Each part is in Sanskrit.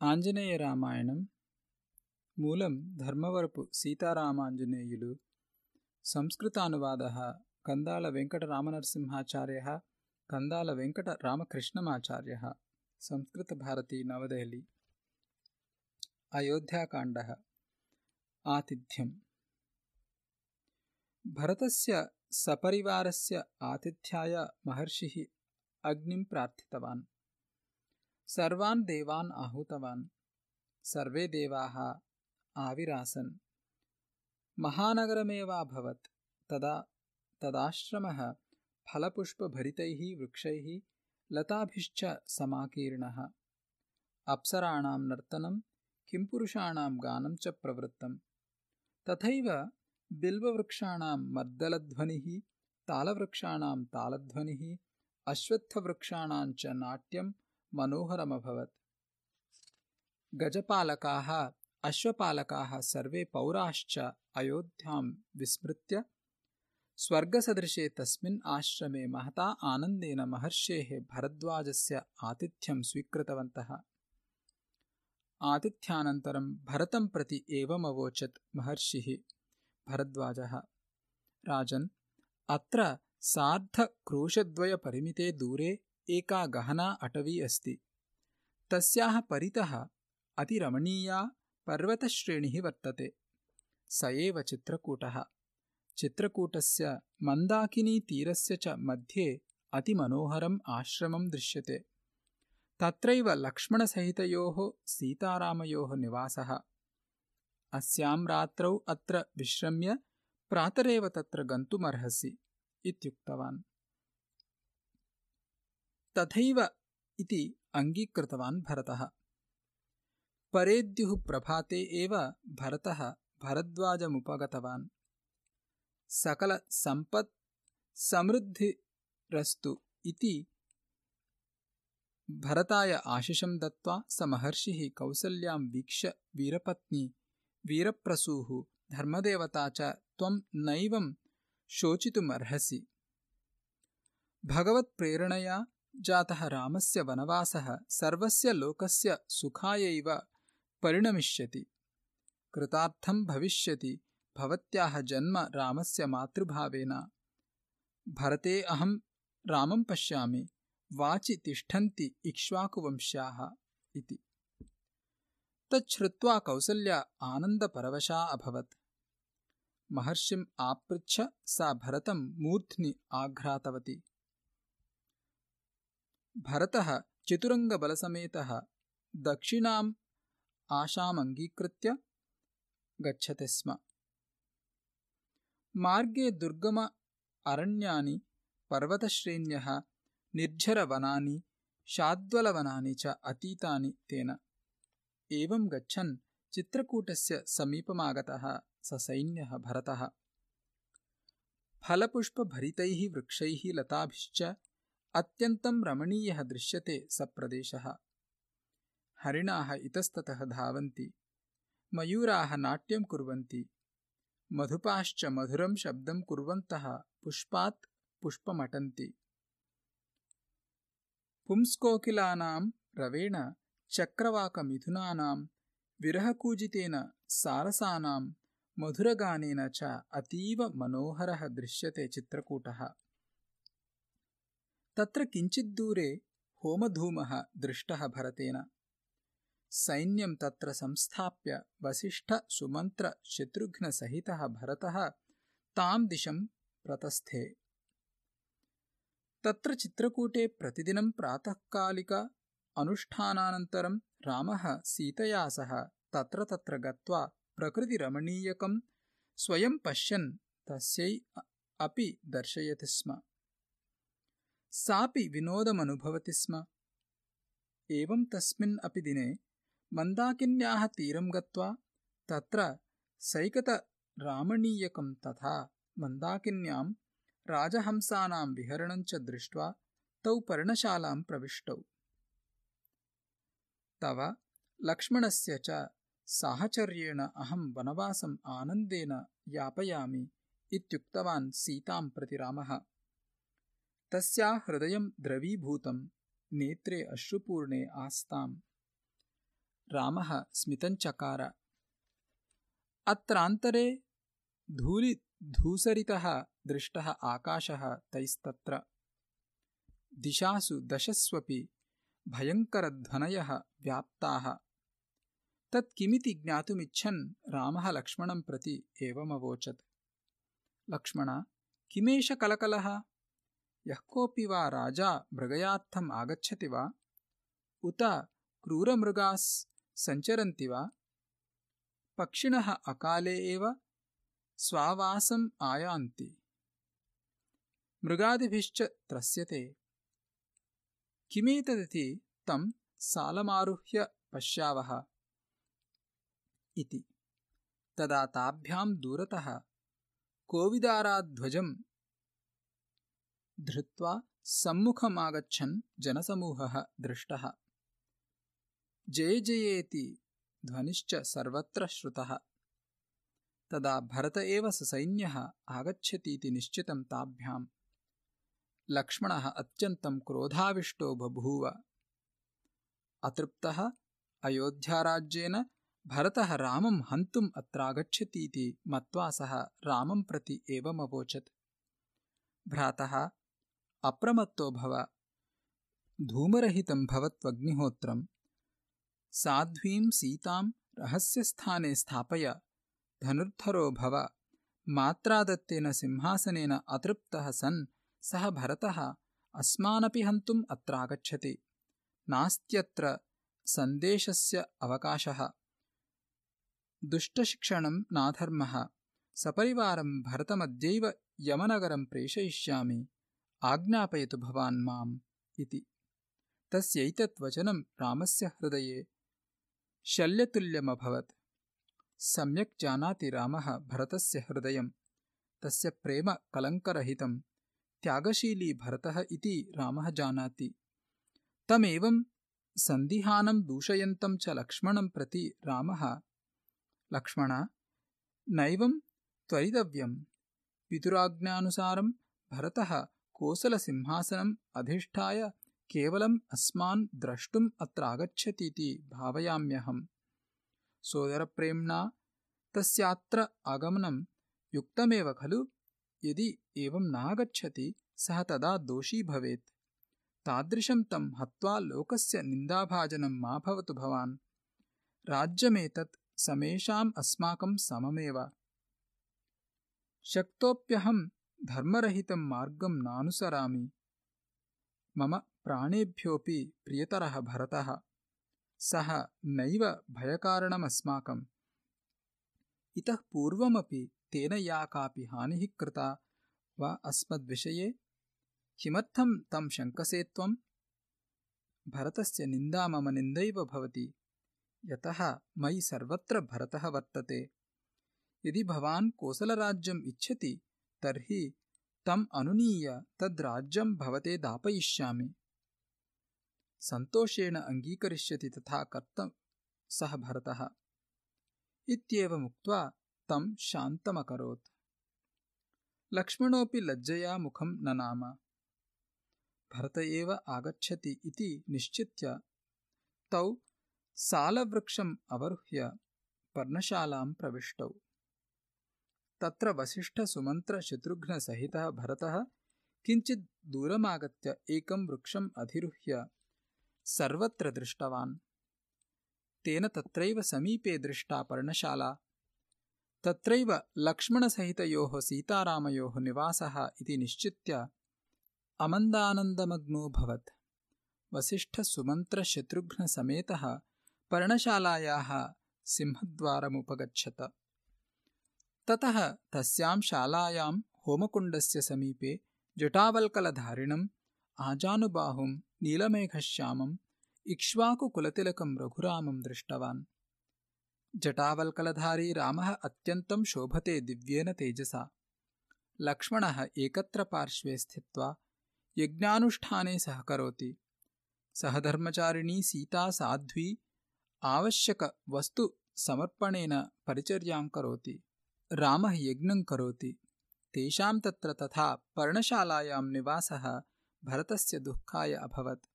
ఆంజనేయ రామాయణం మూలం ధర్మవరపు సీతారామాంజనేయులు సంస్కృతానువాద కందాల వెంకటరామనరసింహాచార్య కందాల వెంకట రామకృష్ణమాచార్య సంస్కృతభారతి నవదెహలి అయోధ్యాకాండ ఆతిథ్యం భరతస్య సపరివారస్య ఆతిథ్యాయ మహర్షి అగ్నిం ప్రార్థితవాన్ सर्वान् देवान् आहूतवान्। सर्वे देवाः आविरासन्। महानगरमेवाभवत् तदा तदाश्रमः फलपुष्पभरितैः वृक्षैः लताभिश्च समाकीर्णः। अप्सराणां नर्तनं किंपुरुषाणां गानं च प्रवृत्तम् तथैव बिल्ववृक्षाणां मद्दलध्वनिः तालवृक्षाणां तालध्वनिः अश्वत्थवृक्षाणां च नाट्यं मनोहरमभवत्। गजपालकाः अश्वपालकाः सर्वे पौराश्च अयोध्यां विस्मृत्य स्वर्गसदृशे तस्मिन् आश्रमे महता आनन्देन महर्षेः भरद्वाजस्य आतिथ्यं स्वीकृतवन्तः। आतिथ्यानन्तरं भरतं प्रति एवमवोचत् महर्षिः भरद्वाजः। राजन् अत्र सार्धक्रोशद्वयपरिमिते दूरे एका गहना अटवी अस्ति। तस्याः परितः अतिरमणीया पर्वतश्रेणिः वर्तते। स एव चित्रकूटः। चित्रकूटस्य मन्दाकिनीतीरस्य च मध्ये अतिमनोहरम् आश्रमं दृश्यते। तत्रैव लक्ष्मणसहितयोः सीतारामयोः निवासः। अस्यां रात्रौ अत्र विश्रम्य प्रातरेव तत्र गन्तुमर्हसि इत्युक्तवान् तथैव इति अङ्गीकृतवान् भरतः। परेद्युः प्रभाते एव भरतः भरद्वाजमुपगतवान्। सकलसम्पत् समृद्धिरस्तु इति भरताय आशिषं दत्त्वा स महर्षिः कौसल्यां वीक्ष्य वीरपत्नी वीरप्रसूः धर्मदेवता च त्वं नैवं शोचितुमर्हसि। भगवत्प्रेरणया जातः रामस्य वनवासः सर्वस्य लोकस्य सुखायैव परिणमिष्यति। कृतार्थं भविष्यति भवत्याः जन्म रामस्य मातृभावेन। भरते अहं रामं पश्यामि वाचि तिष्ठन्ति इक्ष्वाकुवंश्याः इति। तच्छ्रुत्वा कौसल्या आनन्दपरवशा अभवत्। महर्षिम् आपृच्छ सा भरतं मूर्ध्नि आघ्रातवती भरतः चितुरङ्गबलसमेतः दक्षिणाम् आशामङ्गीकृत्य गच्छति स्म। मार्गे दुर्गम अरण्यानि पर्वतश्रेण्यः निर्झरवनानि शाद्वलवनानि च अतीतानि तेन। एवं गच्छन् चित्रकूटस्य समीपमागतः ससैन्यः भरतः। फलपुष्पभरितैः वृक्षैः लताभिश्च अत्यन्तं रमणीयः दृश्यते स प्रदेशः। हरिणाः इतस्ततः धावन्ति मयूराः नाट्यं कुर्वन्ति मधुपाश्च मधुरं शब्दं कुर्वन्तः पुष्पात् पुष्पमटन्ति। पुंस्कोकिलानां रवेण चक्रवाकमिथुनानां विरहकूजितेन सारसानां मधुरगानेन च अतीव मनोहरः दृश्यते चित्रकूटः तत्र किञ्चिद्दूरे होमधूमः दृष्टः भरतेन। सैन्यं तत्र संस्थाप्य वसिष्ठसुमन्त्रशत्रुघ्नसहितः भरतः तां दिशं प्रतस्थे। तत्र चित्रकूटे प्रतिदिनं प्रातःकालिक अनुष्ठानानन्तरं रामः सीतया सह तत्र तत्र गत्वा प्रकृतिरमणीयकं स्वयं पश्यन् तस्यै अपि दर्शयति स्म सापि विनोदमनुभवति स्म। एवं तस्मिन् अपि दिने मन्दाकिन्याः तीरं गत्वा तत्र सैकतरामणीयकं तथा मन्दाकिन्यां राजहंसानां विहरणं च दृष्ट्वा तौ पर्णशालां प्रविष्टौ। तव लक्ष्मणस्य च साहचर्येण अहं वनवासम् आनन्देन यापयामि इत्युक्तवान् सीतां प्रति रामः तस्या हृदयं द्रवीभूतं नेत्रे अश्रुपूर्णे आस्ताम्। रामः स्मितञ्चकार अत्रान्तरे धूलिधूसरितः दृष्टः आकाशः तैस्तत्र। दिशासु दशस्वपि भयङ्करध्वनयः व्याप्ताः। तत् किमिति ज्ञातुमिच्छन् रामः लक्ष्मणं प्रति एवमवोचत्। लक्ष्मण किमेष कलकलः यः कोऽपि वा राजा मृगयार्थम् आगच्छति वा? उत क्रूरमृगास् सञ्चरन्ति वा? पक्षिणः अकाले एव स्वावासम् आयान्ति। मृगादिभिश्च त्रस्यते। किमेतदिति तं सालमारुह्य पश्यावः? इति। तदा ताभ्यां दूरतः कोविदाराध्वजं धृत्वा सम्मुखमागच्छन् जनसमूहः दृष्टः। जय जयेति ध्वनिश्च सर्वत्र श्रुतः। तदा भरत एव ससैन्यः आगच्छतीति निश्चितं ताभ्याम् लक्ष्मणः अत्यन्तं क्रोधाविष्टो बभूव। अतृप्तः अयोध्याराज्येन भरतः रामं हन्तुम् अत्रागच्छतीति मत्वा सः रामं प्रति एवमवोचत्। भ्रातः अप्रमत्तो भव धूमरहितं भवत्वग्निहोत्रं। साध्वीं सीतां रहस्यस्थाने स्थापय। धनुर्धरो भव मात्रादत्तेन सिंहासनेन अतृप्तः सन् सः भरतः अस्मानपि हन्तुम् अत्रागच्छति। नास्त्यत्र सन्देशस्य अवकाशः। दुष्टशिक्षणं नाधर्मः। सपरिवारं भरतमद्यैव यमनगरं प्रेषयिष्यामि आज्ञापयतु भवान् माम् इति। तस्यैतत् वचनं रामस्य हृदये शल्यतुल्यमभवत्। सम्यक् जानाति रामः भरतस्य हृदयं। तस्य प्रेम कलङ्करहितं। त्यागशीली भरतः इति रामः जानाति। तमेवं सन्दिहानं दूषयन्तं च लक्ष्मणं प्रति रामः। लक्ष्मण नैवं त्वरितव्यं। पितुराज्ञानुसारं भरतः कोसलसिंहासनम् अधिष्ठाय केवलम् अस्मान् द्रष्टुम् अत्र आगच्छतीति भावयाम्यहम्। सोदरप्रेम्णा तस्यात्र आगमनं युक्तमेव खलु? यदि एवं नागच्छति सः तदा दोषी भवेत्। तादृशं तं हत्वा लोकस्य निन्दाभाजनं मा भवतु भवान्। राज्यमेतत् समेषाम् अस्माकं सममेव। शक्तोऽप्यहं धर्मरहितं मार्गं नानुसरामि। मम प्राणेभ्योऽपि प्रियतरः भरतः। सः नैव भयकारणमस्माकम्। इतः पूर्वमपि तेन या कापि हानिः कृता वा अस्मद्विषये? किमर्थं तं शङ्कसे त्वं? भरतस्य निन्दा मम निन्दैव भवति। यतः मयि सर्वत्र भरतः वर्तते। यदि भवान् कोसलराज्यम् इच्छति तर्हि तम् अनुनीय तद्राज्यं भवते दापयिष्यामि। सन्तोषेण अङ्गीकरिष्यति तथा कर्तुं सः भरतः। इत्येवमुक्त्वा तं शान्तमकरोत्। लक्ष्मणोऽपि लज्जया मुखं ननाम। भरत एव आगच्छति इति निश्चित्य तौ सालवृक्षम् अवरुह्य पर्णशालां प्रविष्टौ तत्र वसिष्ठसुमन्त्रशत्रुघ्नसहितः भरतः किञ्चित् दूरमागत्य एकं वृक्षम् अधिरुह्य सर्वत्र दृष्टवान्। तेन तत्रैव समीपे दृष्टा पर्णशाला। तत्रैव लक्ष्मणसहितयोः सीतारामयोः निवासः इति निश्चित्य अमन्दानन्दमग्नोऽभवत् वसिष्ठसुमन्त्रशत्रुघ्नसमेतः पर्णशालायाः सिंहद्वारमुपगच्छत ततः तस्यां शालायां होमकुण्डस्य समीपे जटावल्कलधारिणम् आजानुबाहुं नीलमेघश्यामम् इक्ष्वाकुकुलतिलकं रघुरामं दृष्टवान्। जटावल्कलधारी रामः अत्यन्तं शोभते, दिव्येन तेजसा। लक्ष्मणः एकत्र पार्श्वे स्थित्वा यज्ञानुष्ठाने सहकरोति। सहधर्मचारिणी सीता साध्वी आवश्यकवस्तुसमर्पणेन परिचर्यां करोति। रामः यज्ञं करोति। तेषां तत्र तथा पर्णशालायां निवासः भरतस्य दुःखाय अभवत्।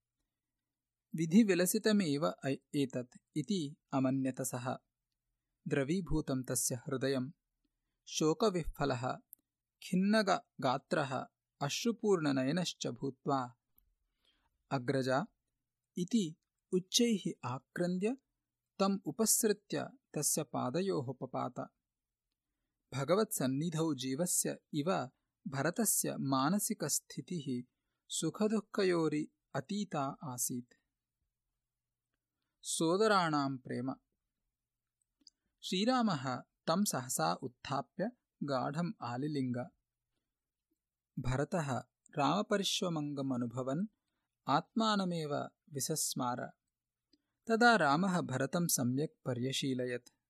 विधिविलसितमेव एतत् इति अमन्यत सः द्रवीभूतं तस्य हृदयं शोकविह्वलः खिन्नगात्रः। अश्रुपूर्णनयनश्च भूत्वा। अग्रजा इति उच्चैः आक्रन्द्य तम् उपसृत्य तस्य पादयोः पपात भगवत्सन्निधौ जीवस्य इव भरतस्य मानसिकस्थितिः सुखदुःखयोरि अतीता आसीत्। सोदराणां प्रेम। श्रीरामः तं सहसा उत्थाप्य गाढम् आलिलिङ्ग। भरतः रामपरिश्वमङ्गमनुभवन् आत्मानमेव विसस्मार। तदा रामः भरतं सम्यक् पर्यशीलयत्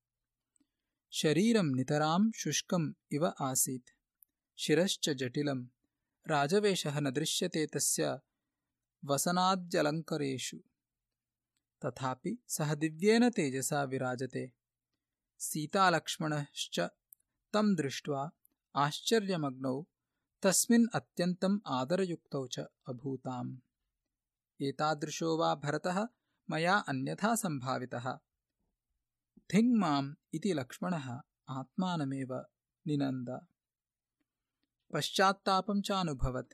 शरीरं नितरां शुष्कम् इव आसीत्। शिरश्च जटिलं। राजवेषः न दृश्यते तस्य वसनाद्यलङ्करेषु। तथापि सः दिव्येन तेजसा विराजते। सीतालक्ष्मणश्च तं दृष्ट्वा आश्चर्यमग्नौ तस्मिन् अत्यन्तम् आदरयुक्तौ च अभूताम्। एतादृशो वा भरतः मया अन्यथा सम्भावितः धिङ्माम् इति लक्ष्मणः आत्मानमेव निनन्द। पश्चात्तापं चानुभवत्।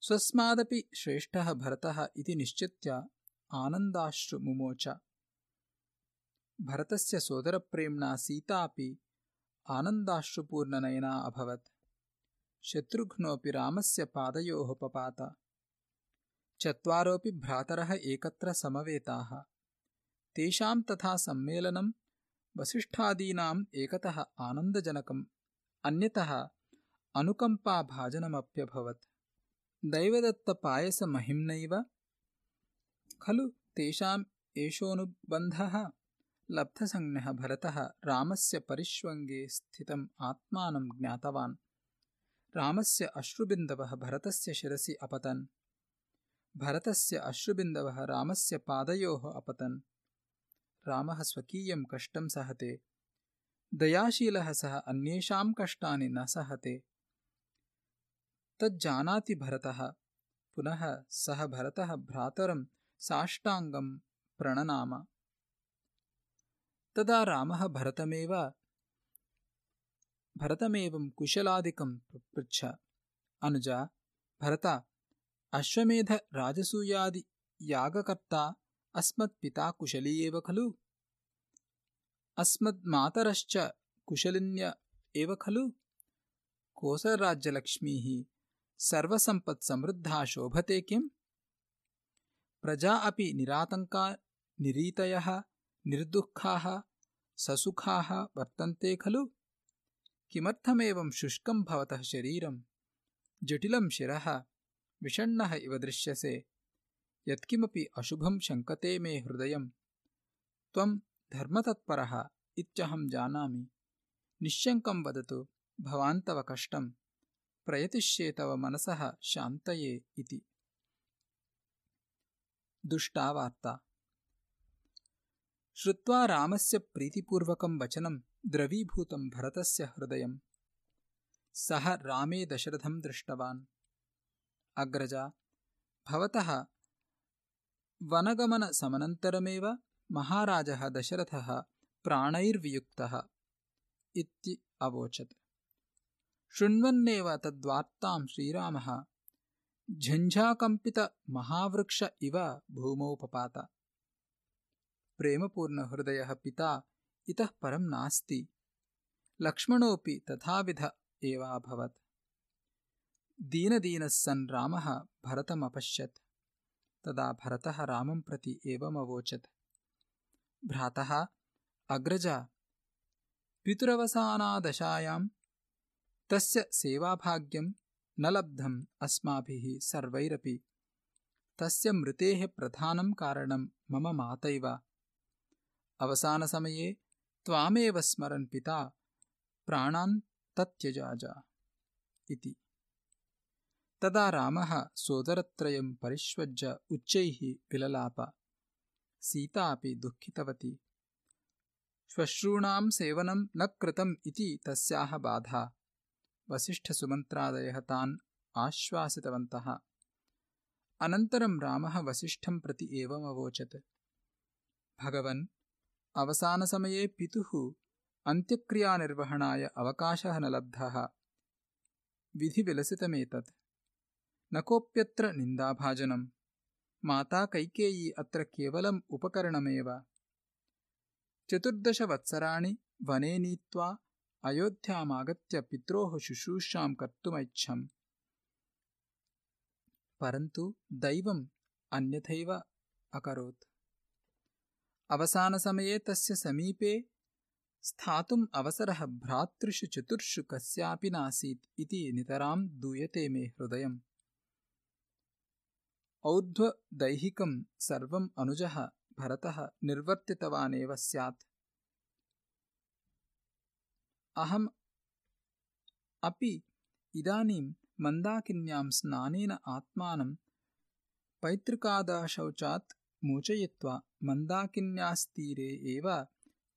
स्वस्मादपि श्रेष्ठः भरतः इति निश्चित्य आनन्दाश्रुमुमोच भरतस्य सोदरप्रेम्णा सीतापि आनन्दाश्रुपूर्णनयना अभवत्। शत्रुघ्नोऽपि रामस्य पादयोः पपात। चत्वारोऽपि भ्रातरः एकत्र समवेताः तेषां तथा सम्मेलनं वसिष्ठादीनाम् एकतः आनन्दजनकम् अन्यतः अनुकम्पाभाजनमप्यभवत्। दैवदत्तपायसमहिम्नैव खलु तेषाम् एषोऽनुबन्धः लब्धसंज्ञः भरतः रामस्य परिष्वङ्गे स्थितम् आत्मानं ज्ञातवान्। रामस्य अश्रुबिन्दवः भरतस्य शिरसि अपतन्। भरतस्य अश्रुबिन्दवः रामस्य पादयोः अपतन् रामः स्वकीयं कष्टं सहते। दयाशीलः सः अन्येषां कष्टानि न सहते। तज्जानाति भरतः। पुनः सः भरतः भ्रातरं साष्टाङ्गं प्रणनाम। तदा रामः भरतमेव भरतमेवं कुशलादिकं पृच्छ। अनुजा भरत अश्वमेधराजसूयादियागकर्ता अस्मत्पिता कुशली एव खलु? अस्मद्मातरश्च कुशलिन्य एव खलु? कोसलराज्यलक्ष्मीः सर्वसम्पत्समृद्धा शोभते किम्? प्रजा अपि निरातङ्का निरीतयः, निर्दुःखाः, ससुखाः वर्तन्ते खलु? किमर्थमेवं शुष्कं भवतः शरीरं जटिलं शिरः, विषण्णः इव दृश्यसे। यत्किमपि अशुभं शङ्कते मे हृदयं त्वं धर्मतत्परः इत्यहं जानामि। निश्शङ्कं वदतु भवान् तव कष्टं प्रयतिष्ये तव मनसः शान्तये इति। दुष्टा वार्ता। श्रुत्वा रामस्य प्रीतिपूर्वकं वचनं द्रवीभूतं भरतस्य हृदयं सः रामे दशरथं दृष्टवान्। अग्रजा भवतः वनगमनसमनन्तरमेव महाराजः दशरथः प्राणैर्वियुक्तः इति अवोचत्। शृण्वन्नेव तद्वार्तां श्रीरामः झञ्झाकम्पितमहावृक्ष इव भूमौ पपात प्रेमपूर्णहृदयः पिता इतः परं नास्ति। लक्ष्मणोऽपि तथाविध एवाभवत्। दीनदीनः सन् रामः भरतमपश्यत् तदा भरतः रामं प्रति एवमवोचत् भ्रातः अग्रजा पितुरवसानादशायां तस्य सेवाभाग्यं न लब्धम् अस्माभिः सर्वैरपि। तस्य मृतेः प्रधानं कारणं मम मातैव। अवसानसमये त्वामेव स्मरन् पिता प्राणान् तत्यजाज। इति तदा रामः सोदरत्रयं परिष्वज्य उच्चैः विललाप। सीता अपि दुःखितवती। श्वश्रूणां सेवनं न कृतम् इति तस्याः बाधा। वसिष्ठसुमन्त्रादयः तान् आश्वासितवन्तः। अनन्तरं रामः वसिष्ठं प्रति एवमवोचत्। भगवन् अवसानसमये पितुः अन्त्यक्रियानिर्वहणाय अवकाशः न लब्धः। विधिविलसितमेतत् न कोऽप्यत्र निन्दाभाजनम्। माता कैकेयी अत्र केवलम् उपकरणमेव। चतुर्दशवत्सराणि वने नीत्वा अयोध्यामागत्य पित्रोः शुश्रूषां कर्तुमैच्छम्। परन्तु दैवम् अन्यथैव अकरोत्। अवसानसमये तस्य समीपे स्थातुम् अवसरः भ्रातृषु चतुर्षु कस्यापि नासीत् इति नितरां दूयते मे हृदयम् औध्वदैहिकं सर्वम् अनुजः भरतः निर्वर्तितवानेव स्यात्। अहम् अपि इदानीं मन्दाकिन्यां स्नानेन आत्मानं पैतृकादाशौचात् मोचयित्वा मन्दाकिन्यास्तीरे एव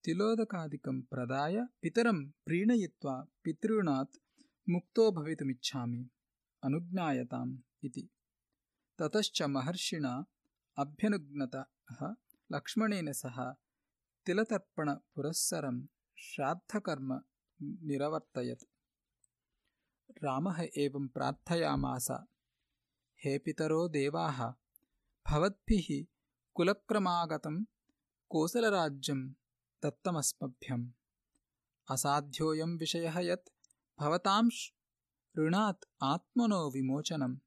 तिलोदकादिकं प्रदाय पितरं प्रीणयित्वा पितॄणात् मुक्तो भवितुमिच्छामि। अनुज्ञायताम् इति ततश्च महर्षिणा अभ्यनुज्ञतः लक्ष्मणेन सह तिलतर्पणपुरःसरं श्राद्धकर्म निरवर्तयत्। रामः एवं प्रार्थयामास हे पितरो देवाः भवद्भिः कुलक्रमागतं कोसलराज्यं दत्तमस्मभ्यम्। असाध्योऽयं विषयः यत् भवतां ऋणात् आत्मनो विमोचनम्।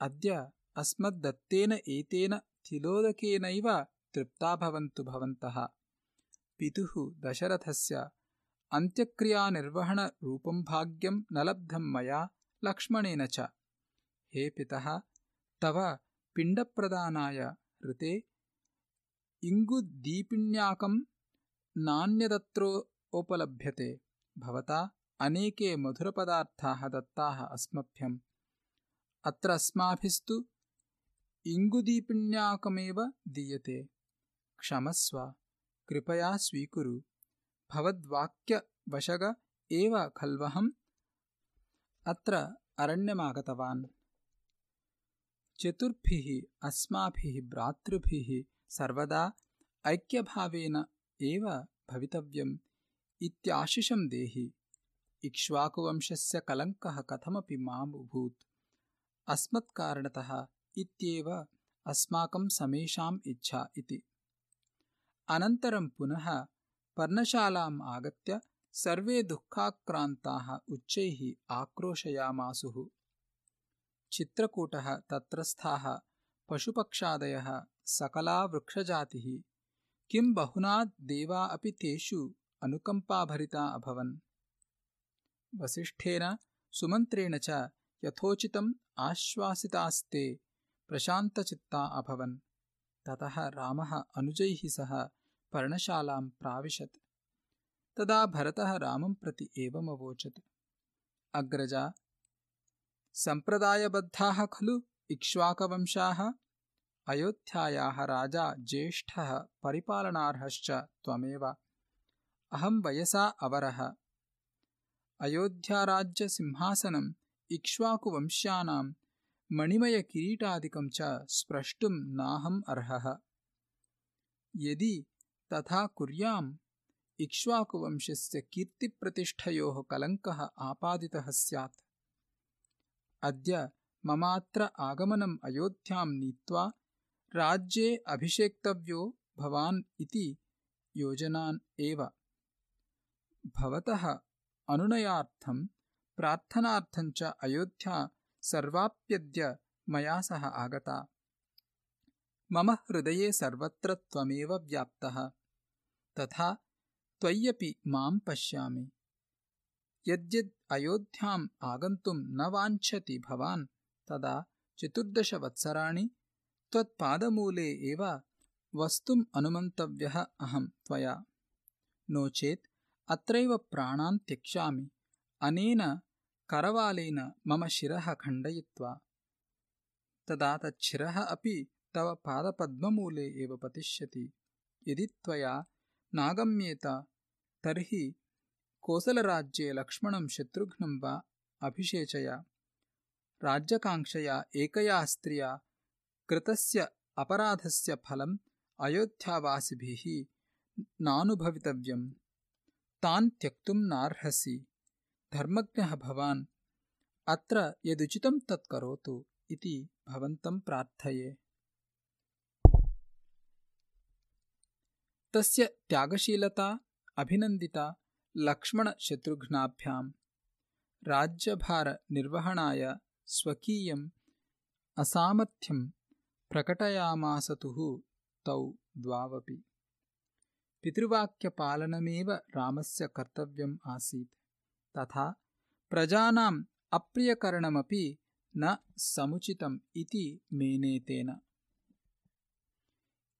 अद्य अस्मद्दत्तेन एतेन तिलोदकेनैव तृप्ता भवन्तु। भवन्तः पितुः दशरथस्य अन्त्यक्रियानिर्वहणरूपं भाग्यं न लब्धं मया लक्ष्मणेन च। हे पितः तव पिण्डप्रदानाय ऋते इङ्गुदीपिण्याकं नान्यदत्रोपलभ्यते। भवता अनेके मधुरपदार्थाः दत्ताः अस्मभ्यम्। अत्र अस्माभिस्तु इङ्गुदीपिण्याकमेव दीयते। क्षमस्व। कृपया स्वीकुरु। भवद्वाक्यवशग एव खल्वहम्। अत्र अरण्यमागतवान्। चतुर्भिः अस्माभिः भ्रातृभिः सर्वदा ऐक्यभावेन एव भवितव्यम् इत्याशिषं देहि। इक्ष्वाकुवंशस्य कलङ्कः कथमपि मामभूत् अस्मत्कारणतः इत्येव अस्माकं समेषाम् इच्छा इति। अनन्तरं पुनः पर्णशालाम् आगत्य सर्वे दुःखाक्रान्ताः उच्चैः आक्रोशयामासुः। चित्रकूटः तत्रस्थाः पशुपक्षादयः सकला वृक्षजातिः किं बहुना देवा अपि तेषु अनुकम्पाभरिता अभवन्। वसिष्ठेन सुमन्त्रेण च यथोचितम् आश्वासितास्ते प्रशान्तचित्ता अभवन्। ततः रामः अनुजैः सह पर्णशालां प्राविशत्। तदा भरतः रामं प्रति एवमवोचत् अग्रजा सम्प्रदायबद्धाः खलु इक्ष्वाकवंशाः? अयोध्यायाः राजा ज्येष्ठः परिपालनार्हश्च त्वमेव। अहं वयसा अवरः। अयोध्याराज्यसिंहासनम् इक्ष्वाकुवंश्यानां मणिमयकिरीटादिकं च स्प्रष्टुं नाहम् अर्हः। यदि तथा कुर्याम् इक्ष्वाकुवंशस्य कीर्तिप्रतिष्ठयोः कलङ्कः आपादितः स्यात्। अद्य ममात्र आगमनम् अयोध्यां नीत्वा राज्ये अभिषेक्तव्यो भवान् इति योजनान् एव। भवतः अनुनयार्थं प्रार्थनार्थञ्च अयोध्या सर्वाप्यद्य मया सह आगता। मम हृदये सर्वत्र त्वमेव व्याप्तः। तथा त्वय्यपि मां पश्यामि। यद्यद् अयोध्याम् आगन्तुं न वाञ्छति भवान् तदा चतुर्दशवत्सराणि त्वत्पादमूले एव वस्तुम् अनुमन्तव्यः अहं त्वया। नो चेत् अत्रैव प्राणान् त्यक्ष्यामि। अनेन करवालेन मम शिरः खण्डयित्वा। तदा तच्छिरः अपि तव पादपद्ममूले एव पतिष्यति। यदि त्वया नागम्येत तर्हि कोसलराज्ये लक्ष्मणं शत्रुघ्नं वा? अभिषेचय। राज्यकाङ्क्षया एकया स्त्रिया कृतस्य अपराधस्य फलम् अयोध्यावासिभिः नानुभवितव्यम्। तान् त्यक्तुम् नार्हसि धर्मज्ञः भवान् अत्र यदुचितं तत् करोतु इति भवन्तं प्रार्थये। तस्य त्यागशीलता अभिनन्दिता लक्ष्मणशत्रुघ्नाभ्याम् राज्यभारनिर्वहणाय स्वकीयम् असामर्थ्यं प्रकटयामासतुः तौ द्वावपि। पितृवाक्यपालनमेव रामस्य कर्तव्यम् आसीत् तथा प्रजानाम् अप्रियकरणमपि न समुचितम् इति मेनेतेन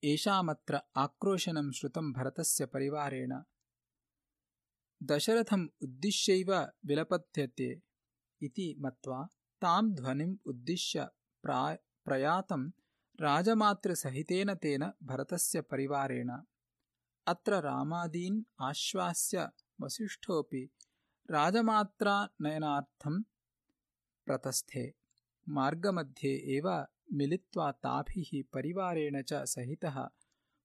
एषामत्र आक्रोशनं श्रुतं भरतस्य परिवारेण। दशरथम् उद्दिश्यैव विलपत्यते इति मत्वा तां ध्वनिम् उद्दिश्य प्रयातं राजमातृसहितेन तेन भरतस्य परिवारेण। अत्र रामादीन् आश्वास्य वसिष्ठोऽपि राजमात्रानयनार्थं प्रतस्थे। मार्गमध्ये एव मिलित्वा ताभिः परिवारेण च सहितः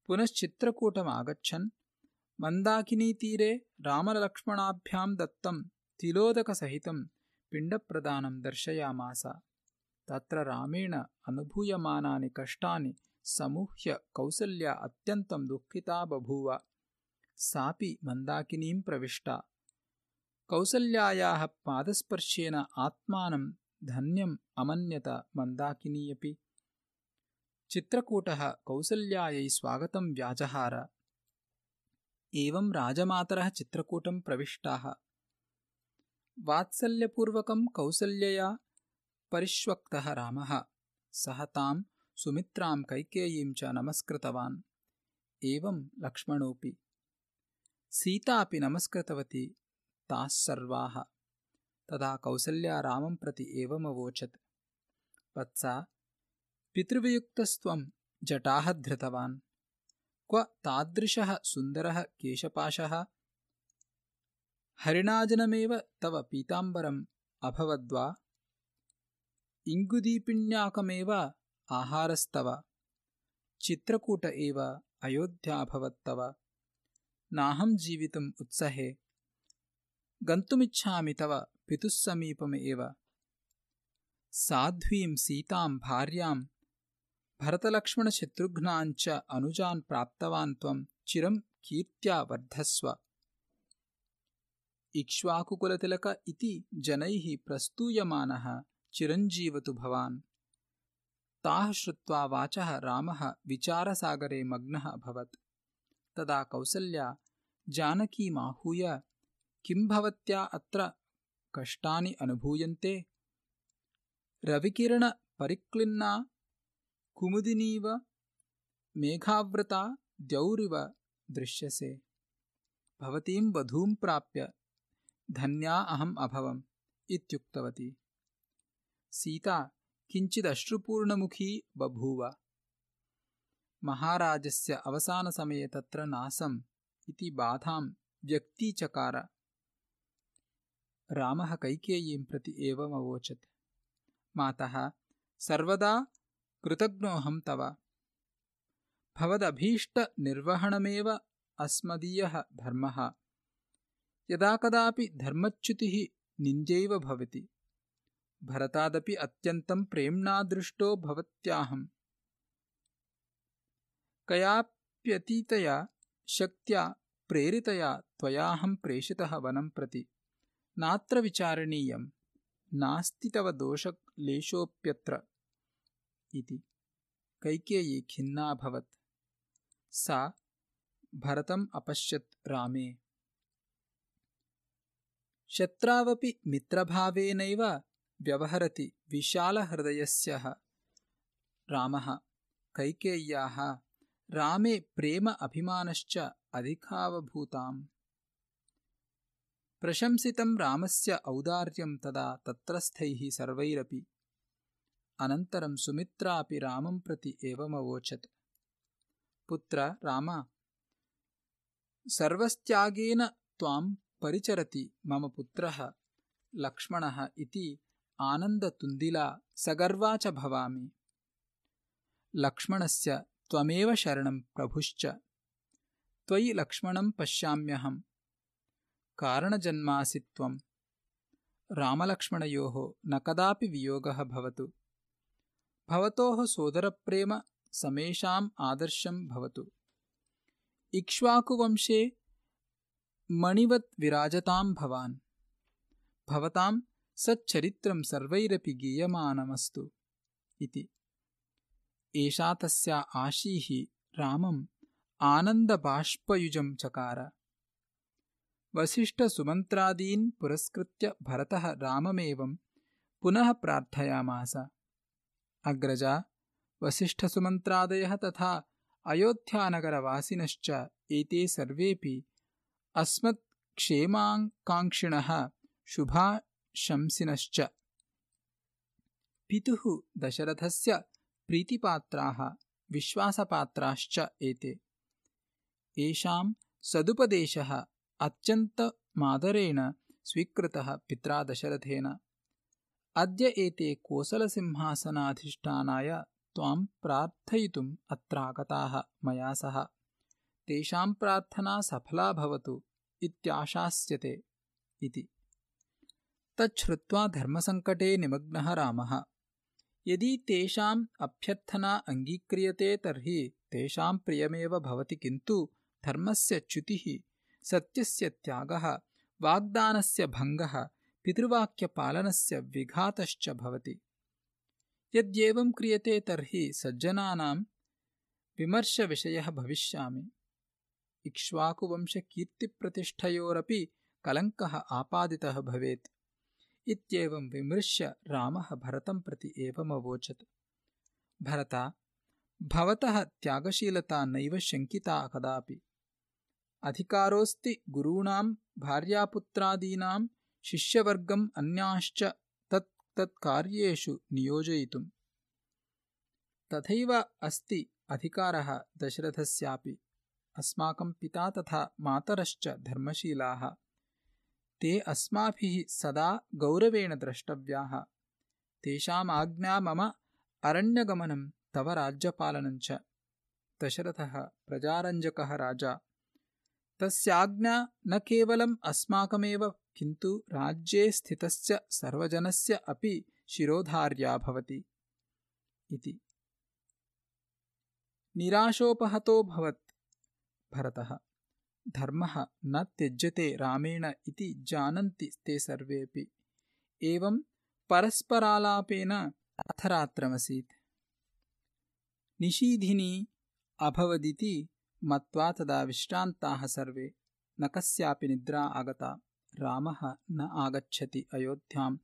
पुनश्चित्रकूटमागच्छन्। मन्दाकिनीतीरे रामलक्ष्मणाभ्यां दत्तं तिलोदकसहितं पिण्डप्रदानं दर्शयामास। तत्र रामेण अनुभूयमानानि कष्टानि समूह्य कौसल्या अत्यन्तं दुःखिता बभूव। सापि मन्दाकिनीं प्रविष्टा कौसल्यायाः पादस्पर्शेन आत्मानं धन्यम् अमन्यत मन्दाकिनी अपि। चित्रकूटः कौसल्यायै स्वागतं व्याजहार। एवं राजमातरः चित्रकूटं प्रविष्टाः। वात्सल्यपूर्वकं कौसल्यया परिष्वक्तः रामः। सः तां सुमित्रां कैकेयीं च नमस्कृतवान्। एवं लक्ष्मणोऽपि। सीतापि नमस्कृतवती तदा कौसल्या रामं प्रति एवमवोचत् वत्सा पितृवियुक्तस्त्वं जटाः धृतवान्। क्व तादृशः सुन्दरः केशपाशः? हरिणाजनमेव तव पीताम्बरम् अभवद्वा? इङ्गुदीपिण्याकमेव आहारस्तव? चित्रकूट एव अयोध्याभवत्तव नाहं जीवितुम् उत्सहे गन्तुमिच्छामि तव पितुः समीपम् एव। साध्वीं सीतां भार्यां भरतलक्ष्मणशत्रुघ्नाञ्च अनुजान् प्राप्तवान् त्वं चिरं कीर्त्या वर्धस्व। इक्ष्वाकुकुलतिलक इति जनैः प्रस्तूयमानः चिरञ्जीवतु भवान्। ताः श्रुत्वा वाचः रामः विचारसागरे मग्नः अभवत्। तदा कौसल्या, जानकीमाहूय किं भवत्या अत्र कष्टानि अनुभूयन्ते? रविकिरणपरिक्लिन्ना कुमुदिनीव मेघावृता द्यौरिव दृश्यसे। भवतीं वधूं प्राप्य धन्या अहम् अभवम् इत्युक्तवती। सीता किञ्चिदश्रुपूर्णमुखी बभूव। महाराजस्य अवसानसमये तत्र नासम् इति बाधां व्यक्तीचकार रामः कैकेयीं प्रति एवमवोचत् मातः सर्वदा कृतज्ञोऽहं तव। भवदभीष्टनिर्वहणमेव अस्मदीयः धर्मः। यदा कदापि धर्मच्युतिः निन्द्यैव भवति। भरतादपि अत्यन्तं प्रेम्णा दृष्टो भवत्याहम्। कयाप्यतीतया शक्त्या प्रेरितया त्वयाहं प्रेषितः वनं प्रति नात्र विचारणीयं नास्ति तव दोषक्लेशोऽप्यत्र। इति। कैकेयी खिन्नाभवत् सा भरतम् अपश्यत् रामे। शत्रावपि मित्रभावेनैव व्यवहरति विशालहृदयस्य रामः। कैकेय्याः रामे प्रेम अभिमानश्च अधिकावभूताम् प्रशंसितं रामस्य औदार्यं तदा तत्रस्थैः सर्वैरपि। अनन्तरं सुमित्रापि रामं प्रति एवमवोचत्। पुत्र राम सर्वस्त्यागेन त्वां परिचरति मम पुत्रः लक्ष्मणः इति आनन्दतुन्दिला सगर्वा च भवामि। लक्ष्मणस्य त्वमेव शरणं प्रभुश्च। त्वयि लक्ष्मणं पश्याम्यहम् कारणजन्मासि त्वं रामलक्ष्मणयोः न कदापि वियोगः भवतु। भवतोः सोदरप्रेम समेषाम् आदर्शं भवतु। इक्ष्वाकुवंशे मणिवत् विराजतां भवान्। भवतां सच्चरित्रं सर्वैरपि गीयमानमस्तु इति। एषा तस्या आशीः रामम् आनन्दबाष्पयुजं चकार वसिष्ठसुमन्त्रादीन् पुरस्कृत्य भरतः राममेवं पुनः प्रार्थयामास। अग्रजा वसिष्ठसुमन्त्रादयः तथा अयोध्यानगरवासिनश्च एते सर्वेऽपि अस्मत्क्षेमाकाङ्क्षिणः शुभाशंसिनश्च। पितुः दशरथस्य प्रीतिपात्राः विश्वासपात्राश्च एते। येषां सदुपदेशः अत्यन्तमादरेण स्वीकृतः पित्रा दशरथेन अद्य एते कोसलसिंहासनाधिष्ठानाय त्वां प्रार्थयितुम् अत्रागताः मया सह। तेषां प्रार्थना सफला भवतु इत्याशास्यते इति। तच्छ्रुत्वा धर्मसङ्कटे निमग्नः रामः। यदि तेषाम् अभ्यर्थना अङ्गीक्रियते तर्हि तेषां प्रियमेव भवति किन्तु धर्मस्य च्युतिः सत्यस्य त्यागः वाग्दानस्य भङ्गः पितृवाक्यपालनस्य विघातश्च भवति। यद्येवं क्रियते तर्हि सज्जनानां विमर्शविषयः भविष्यामि। इक्ष्वाकुवंशकीर्तिप्रतिष्ठयोरपि कलङ्कः आपादितः भवेत्। इत्येवं विमृश्य रामः भरतं प्रति एवमवोचत्। भरता भवतः त्यागशीलता नैव शङ्किता कदापि अधिकारोऽस्ति गुरूणां भार्यापुत्रादीनां शिष्यवर्गम् अन्याश्च तत्कार्येषु नियोजयितुम्। तथैव अस्ति अधिकारः दशरथस्यापि। अस्माकं पिता तथा मातरश्च धर्मशीलाः। ते अस्माभिः सदा गौरवेण द्रष्टव्याः। तेषामाज्ञा मम अरण्यगमनं तव राज्यपालनञ्च दशरथः प्रजारञ्जकः राजा तस्याज्ञा न केवलम् अस्माकमेव किन्तु राज्ये स्थितस्य सर्वजनस्य अपि शिरोधार्या भवति इति। निराशोपहतोऽभवत् भरतः। धर्मः न त्यज्यते रामेण इति जानन्ति ते सर्वेऽपि। एवं परस्परालापेन अथरात्रमसीत्। निशीधिनी अभवदिति मत्वा तदा विश्रान्ताः सर्वे। न कस्यापि निद्रा आगता। रामः न आगच्छति अयोध्याम्।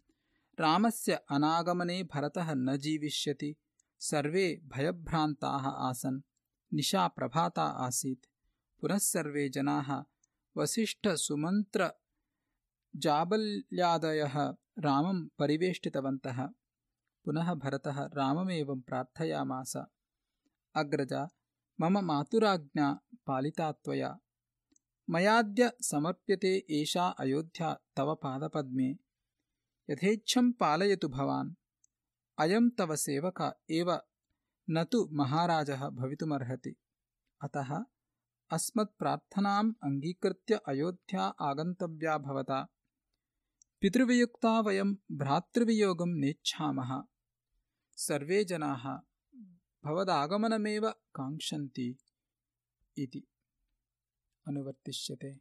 रामस्य अनागमने भरतः न जीविष्यति। सर्वे भयभ्रान्ताः आसन्। निशा प्रभाता आसीत्। पुनः सर्वे जनाः वसिष्ठसुमन्त्रजाबल्यादयः रामं परिवेष्टितवन्तः। पुनः भरतः राममेवं प्रार्थयामास। अग्रजा मम मातुराज्ञा पालिता त्वया मयाद्य समर्प्यते एषा अयोध्या तव पादपद्मे। यथेच्छं पालयतु भवान्। अयं तव सेवक एव न तु महाराजः भवितुमर्हति। अतः अस्मत्प्रार्थनाम् अङ्गीकृत्य अयोध्या आगन्तव्या भवता। पितृवियुक्ता वयं भ्रातृवियोगं नेच्छामः। सर्वे जनाः भवदागमनमेव काङ्क्षन्ति इति अनुवर्तिष्यते